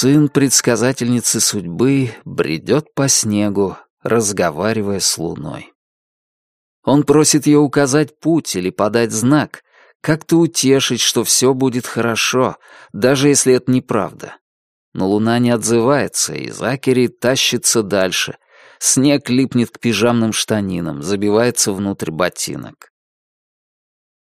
Сын предсказательницы судьбы бредет по снегу, разговаривая с луной. Он просит ее указать путь или подать знак, как-то утешить, что все будет хорошо, даже если это неправда. Но луна не отзывается, и Закери тащится дальше. Снег липнет к пижамным штанинам, забивается внутрь ботинок.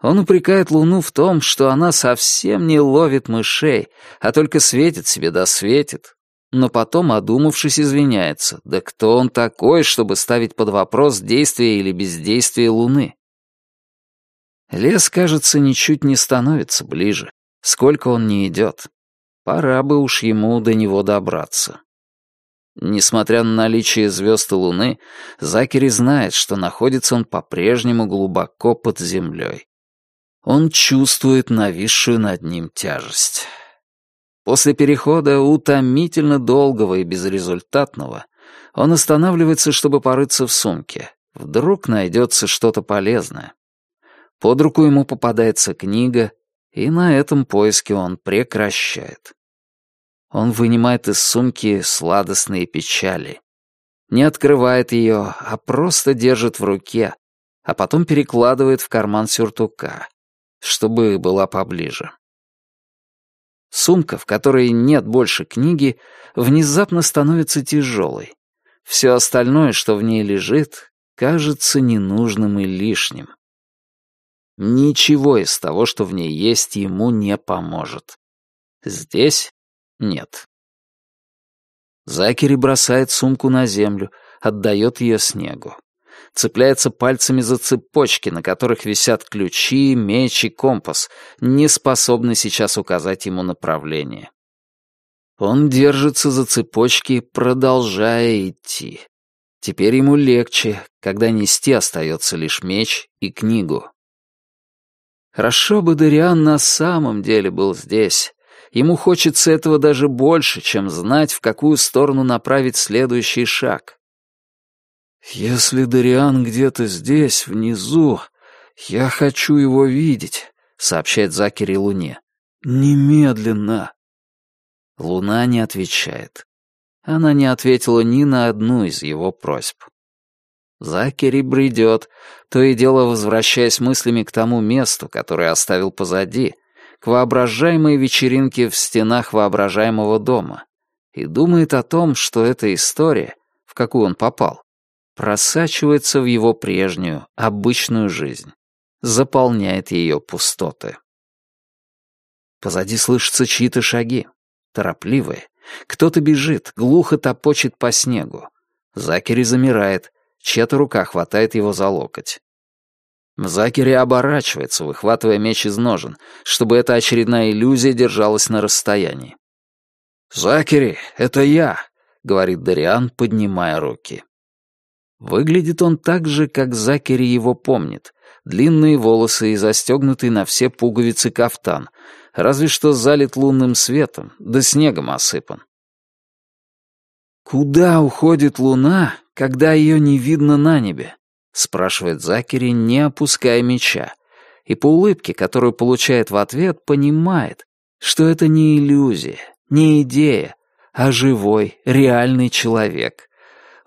Он упрекает Луну в том, что она совсем не ловит мышей, а только светит себе да светит. Но потом, одумавшись, извиняется. Да кто он такой, чтобы ставить под вопрос действие или бездействие Луны? Лес, кажется, ничуть не становится ближе, сколько он не идет. Пора бы уж ему до него добраться. Несмотря на наличие звезд и луны, Закери знает, что находится он по-прежнему глубоко под землей. Он чувствует нависшую над ним тяжесть. После перехода, утомительно долгого и безрезультатного, он останавливается, чтобы порыться в сумке. Вдруг найдется что-то полезное. Под руку ему попадается книга, и на этом поиске он прекращает. Он вынимает из сумки сладостные печали. Не открывает ее, а просто держит в руке, а потом перекладывает в карман сюртука, чтобы была поближе. Сумка, в которой нет больше книги, внезапно становится тяжелой. Все остальное, что в ней лежит, кажется ненужным и лишним. Ничего из того, что в ней есть, ему не поможет. Здесь нет. Закери бросает сумку на землю, отдает ее снегу. Цепляется пальцами за цепочки, на которых висят ключи, меч и компас, не способный сейчас указать ему направление. Он держится за цепочки, продолжая идти. Теперь ему легче, когда нести остается лишь меч и книгу. Хорошо бы Дариан на самом деле был здесь. Ему хочется этого даже больше, чем знать, в какую сторону направить следующий шаг. «Если Дариан где-то здесь, внизу, я хочу его видеть», — сообщает Закери Луне. «Немедленно». Луна не отвечает. Она не ответила ни на одну из его просьб. Закери бредет, то и дело возвращаясь мыслями к тому месту, которое оставил позади, к воображаемой вечеринке в стенах воображаемого дома, и думает о том, что эта история, в какую он попал, просачивается в его прежнюю, обычную жизнь, заполняет ее пустоты. Позади слышатся чьи-то шаги, торопливые. Кто-то бежит, глухо топочет по снегу. Закери замирает, Чья-то рука хватает его за локоть. Закери оборачивается, выхватывая меч из ножен, чтобы эта очередная иллюзия держалась на расстоянии. «Закери, это я!» — говорит Дариан, поднимая руки. Выглядит он так же, как Закери его помнит. Длинные волосы и застегнутый на все пуговицы кафтан, разве что залит лунным светом, да снегом осыпан. «Куда уходит луна, когда ее не видно на небе?» — спрашивает Закери, не опуская меча. И по улыбке, которую получает в ответ, понимает, что это не иллюзия, не идея, а живой, реальный человек.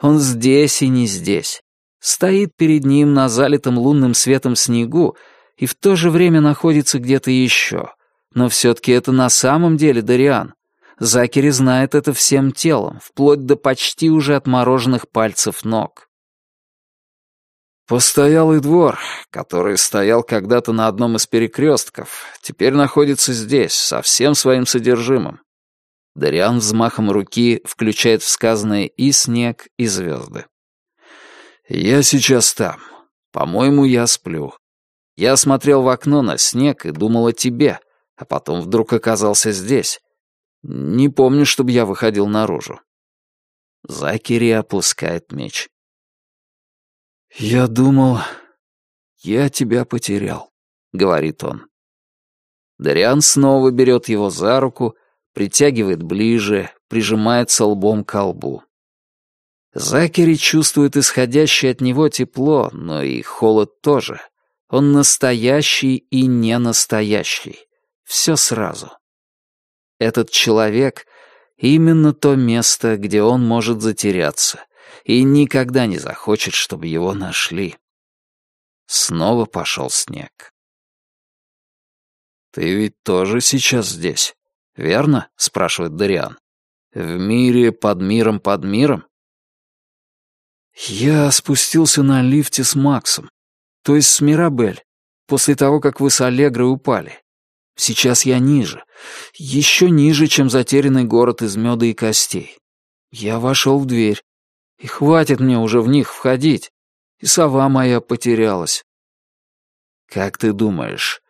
Он здесь и не здесь. Стоит перед ним на залитом лунным светом снегу и в то же время находится где-то еще. Но все-таки это на самом деле Дариан, Закери знает это всем телом, вплоть до почти уже отмороженных пальцев ног. Постоялый двор, который стоял когда-то на одном из перекрестков, теперь находится здесь, со всем своим содержимым. Дариан взмахом руки включает в сказанное и снег, и звезды. «Я сейчас там. По-моему, я сплю. Я смотрел в окно на снег и думал о тебе, а потом вдруг оказался здесь. Не помню, чтобы я выходил наружу. Закери опускает меч. «Я думал, я тебя потерял», — говорит он. Дариан снова берет его за руку, притягивает ближе, прижимается лбом к лбу. Закери чувствует исходящее от него тепло, но и холод тоже. Он настоящий и не настоящий. Все сразу. Этот человек Именно то место, где он может затеряться и никогда не захочет, чтобы его нашли. Снова пошел снег. «Ты ведь тоже сейчас здесь, верно?» — спрашивает Дариан. «В мире под миром под миром?» «Я спустился на лифте с Максом, то есть с Мирабель, после того, как вы с Аллегрой упали. Сейчас я ниже, еще ниже, чем затерянный город из меда и костей. Я вошел в дверь, и хватит мне уже в них входить, и сова моя потерялась. Как ты думаешь,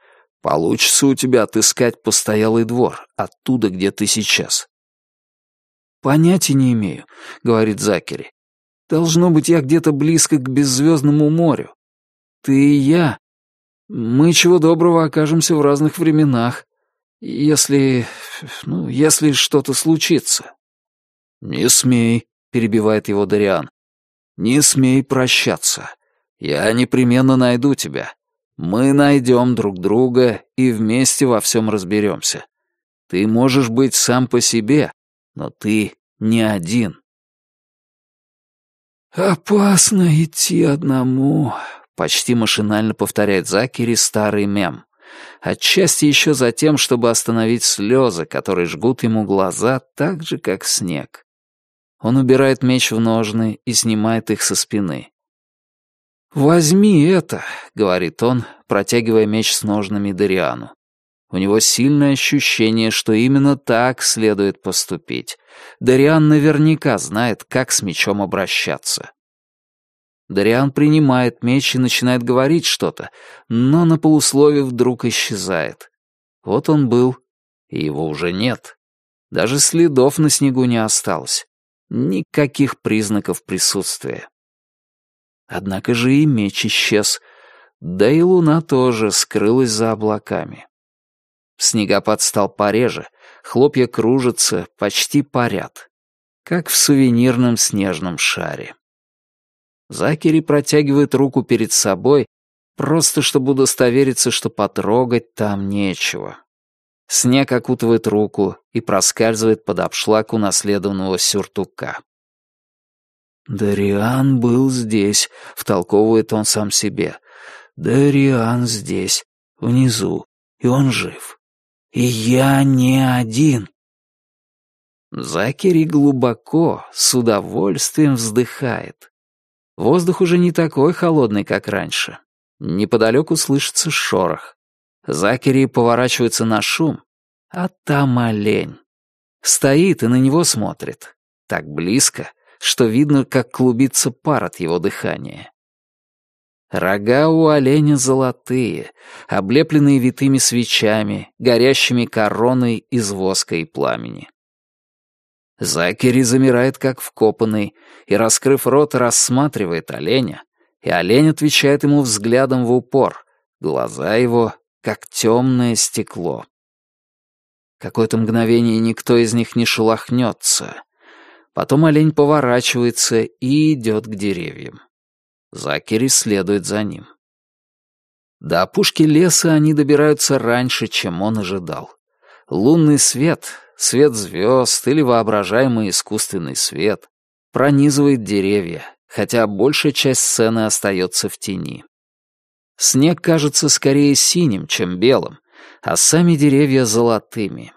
получится у тебя отыскать постоялый двор оттуда, где ты сейчас? Понятия не имею, говорит Закери. Должно быть, я где-то близко к беззвездному морю. Ты и я. Мы чего доброго окажемся в разных временах. Если... ну, если что-то случится. «Не смей», — перебивает его Дариан. «Не смей прощаться. Я непременно найду тебя. Мы найдем друг друга и вместе во всем разберемся. Ты можешь быть сам по себе, но ты не один». «Опасно идти одному», — почти машинально повторяет Закери старый мем. Отчасти еще за тем, чтобы остановить слезы, которые жгут ему глаза так же, как снег. Он убирает меч в ножны и снимает их со спины. «Возьми это», — говорит он, протягивая меч с ножными Дариану. У него сильное ощущение, что именно так следует поступить. Дариан наверняка знает, как с мечом обращаться. Дариан принимает меч и начинает говорить что-то, но на полуслове вдруг исчезает. Вот он был, и его уже нет. Даже следов на снегу не осталось. Никаких признаков присутствия. Однако же и меч исчез, да и луна тоже скрылась за облаками. Снегопад стал пореже, хлопья кружатся, почти парят, как в сувенирном снежном шаре. Закери протягивает руку перед собой, просто чтобы удостовериться, что потрогать там нечего. Снег окутывает руку и проскальзывает под обшлаг унаследованного сюртука. «Дариан был здесь», — втолковывает он сам себе. «Дариан здесь, внизу, и он жив. И я не один». Закери глубоко, с удовольствием вздыхает. Воздух уже не такой холодный, как раньше. Неподалеку слышится шорох. Закери поворачивается на шум, а там олень. Стоит и на него смотрит. Так близко, что видно, как клубится пар от его дыхания. Рога у оленя золотые, облепленные витыми свечами, горящими короной из воска и пламени. Закери замирает как вкопанный и, раскрыв рот, рассматривает оленя, и олень отвечает ему взглядом в упор, глаза его как темное стекло. Какое-то мгновение никто из них не шелохнется. Потом олень поворачивается и идет к деревьям. Закери следует за ним. До опушки леса они добираются раньше, чем он ожидал. Лунный свет, свет звезд или воображаемый искусственный свет пронизывает деревья, хотя большая часть сцены остается в тени. Снег кажется скорее синим, чем белым, а сами деревья золотыми.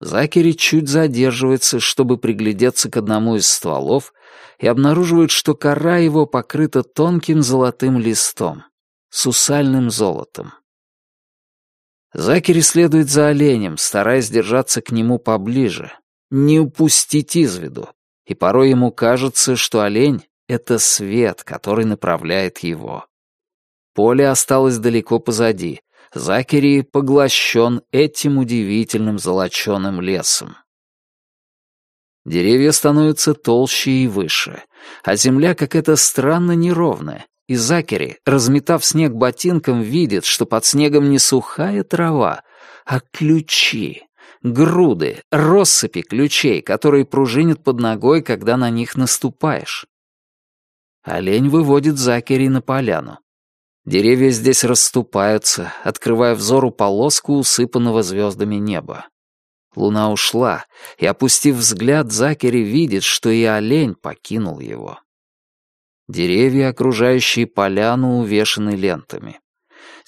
Закери чуть задерживается, чтобы приглядеться к одному из стволов, и обнаруживает, что кора его покрыта тонким золотым листом, сусальным золотом. Закери следует за оленем, стараясь держаться к нему поближе, не упустить из виду, и порой ему кажется, что олень — это свет, который направляет его. Поле осталось далеко позади, Закери поглощен этим удивительным золоченым лесом. Деревья становятся толще и выше, а земля какая-то странно неровная, и Закери, разметав снег ботинком, видит, что под снегом не сухая трава, а ключи, груды, россыпи ключей, которые пружинят под ногой, когда на них наступаешь. Олень выводит Закери на поляну. Деревья здесь расступаются, открывая взору полоску усыпанного звездами неба. Луна ушла, и, опустив взгляд, Закери видит, что и олень покинул его. Деревья, окружающие поляну, увешаны лентами.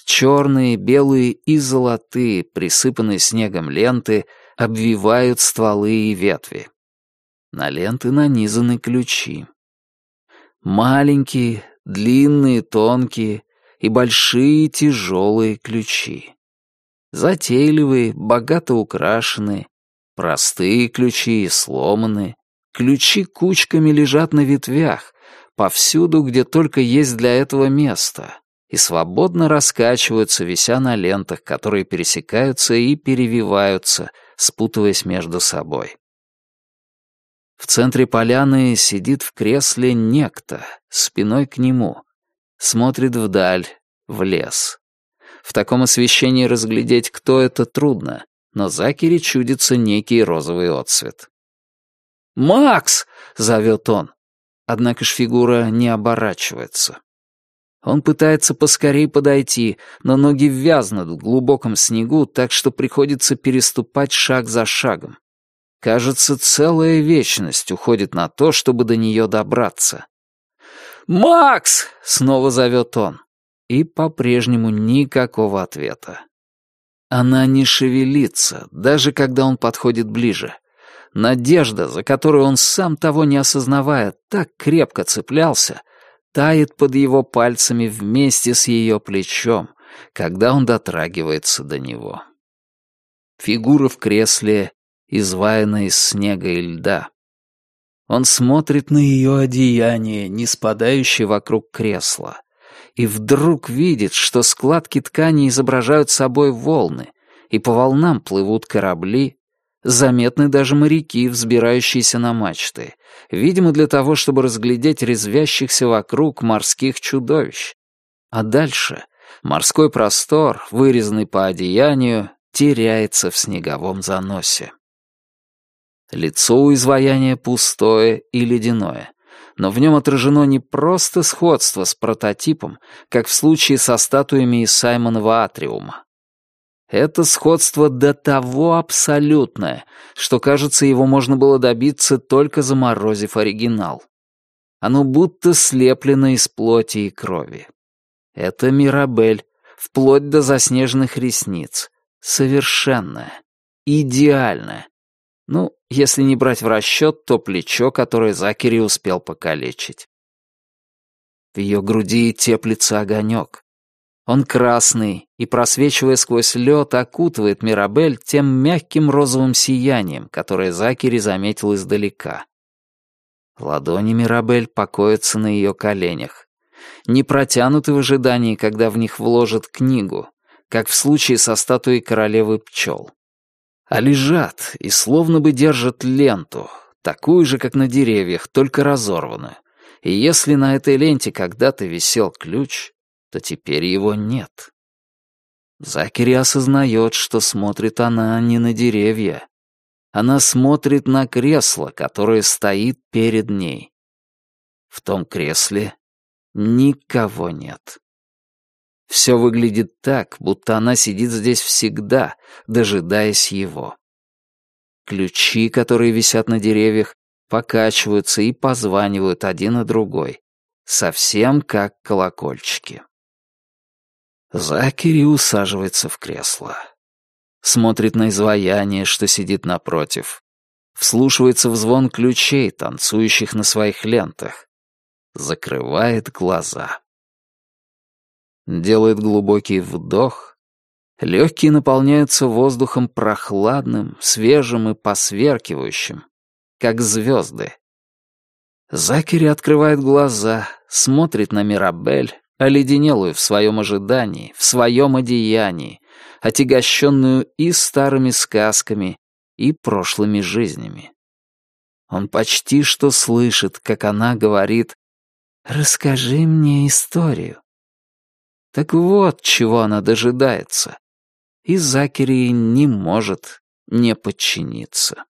Черные, белые и золотые, присыпанные снегом ленты, обвивают стволы и ветви. На ленты нанизаны ключи. Маленькие, длинные, тонкие и большие тяжелые ключи. Затейливые, богато украшенные, простые ключи и сломанные. Ключи кучками лежат на ветвях, повсюду, где только есть для этого место, и свободно раскачиваются, вися на лентах, которые пересекаются и перевиваются, спутываясь между собой. В центре поляны сидит в кресле некто, спиной к нему, смотрит вдаль, в лес. В таком освещении разглядеть, кто это, трудно, но Закери чудится некий розовый отсвет. «Макс!» — зовет он. Однако ж фигура не оборачивается. Он пытается поскорей подойти, но ноги вязнут в глубоком снегу, так что приходится переступать шаг за шагом. Кажется, целая вечность уходит на то, чтобы до нее добраться. «Макс!» — снова зовет он. И по-прежнему никакого ответа. Она не шевелится, даже когда он подходит ближе. Надежда, за которую он сам того не осознавая, так крепко цеплялся, тает под его пальцами вместе с ее плечом, когда он дотрагивается до него. Фигура в кресле, изваяна из снега и льда. Он смотрит на ее одеяние, не спадающее вокруг кресла, и вдруг видит, что складки ткани изображают собой волны, и по волнам плывут корабли, заметны даже моряки, взбирающиеся на мачты, видимо, для того, чтобы разглядеть резвящихся вокруг морских чудовищ. А дальше морской простор, вырезанный по одеянию, теряется в снеговом заносе. Лицо у изваяния пустое и ледяное, но в нем отражено не просто сходство с прототипом, как в случае со статуями из Саймонова атриума. Это сходство до того абсолютное, что, кажется, его можно было добиться, только заморозив оригинал. Оно будто слеплено из плоти и крови. Это Мирабель, вплоть до заснеженных ресниц. Совершенная, идеальная, ну, если не брать в расчет то плечо, которое Закери успел покалечить. В ее груди теплится огонек. Он красный и, просвечивая сквозь лед, окутывает Мирабель тем мягким розовым сиянием, которое Закери заметил издалека. Ладони Мирабель покоятся на ее коленях. Не протянуты в ожидании, когда в них вложат книгу, как в случае со статуей королевы пчел а лежат и словно бы держат ленту, такую же, как на деревьях, только разорванную. И если на этой ленте когда-то висел ключ, то теперь его нет. Закери осознает, что смотрит она не на деревья. Она смотрит на кресло, которое стоит перед ней. В том кресле никого нет. Все выглядит так, будто она сидит здесь всегда, дожидаясь его. Ключи, которые висят на деревьях, покачиваются и позванивают один на другой, совсем как колокольчики. Закери усаживается в кресло. Смотрит на изваяние, что сидит напротив. Вслушивается в звон ключей, танцующих на своих лентах. Закрывает глаза делает глубокий вдох. Легкие наполняются воздухом прохладным, свежим и посверкивающим, как звезды. Закери открывает глаза, смотрит на Мирабель, оледенелую в своем ожидании, в своем одеянии, отягощенную и старыми сказками, и прошлыми жизнями. Он почти что слышит, как она говорит «Расскажи мне историю». Так вот, чего она дожидается. И Закери не может не подчиниться.